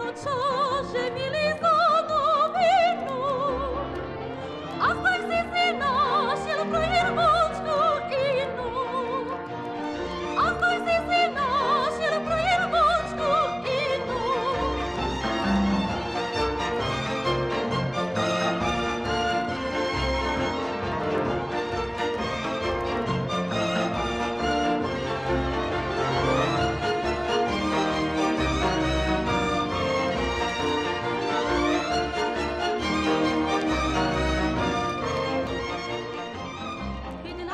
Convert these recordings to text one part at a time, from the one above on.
to co, że mi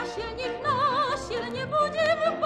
Наш не наш, я не будем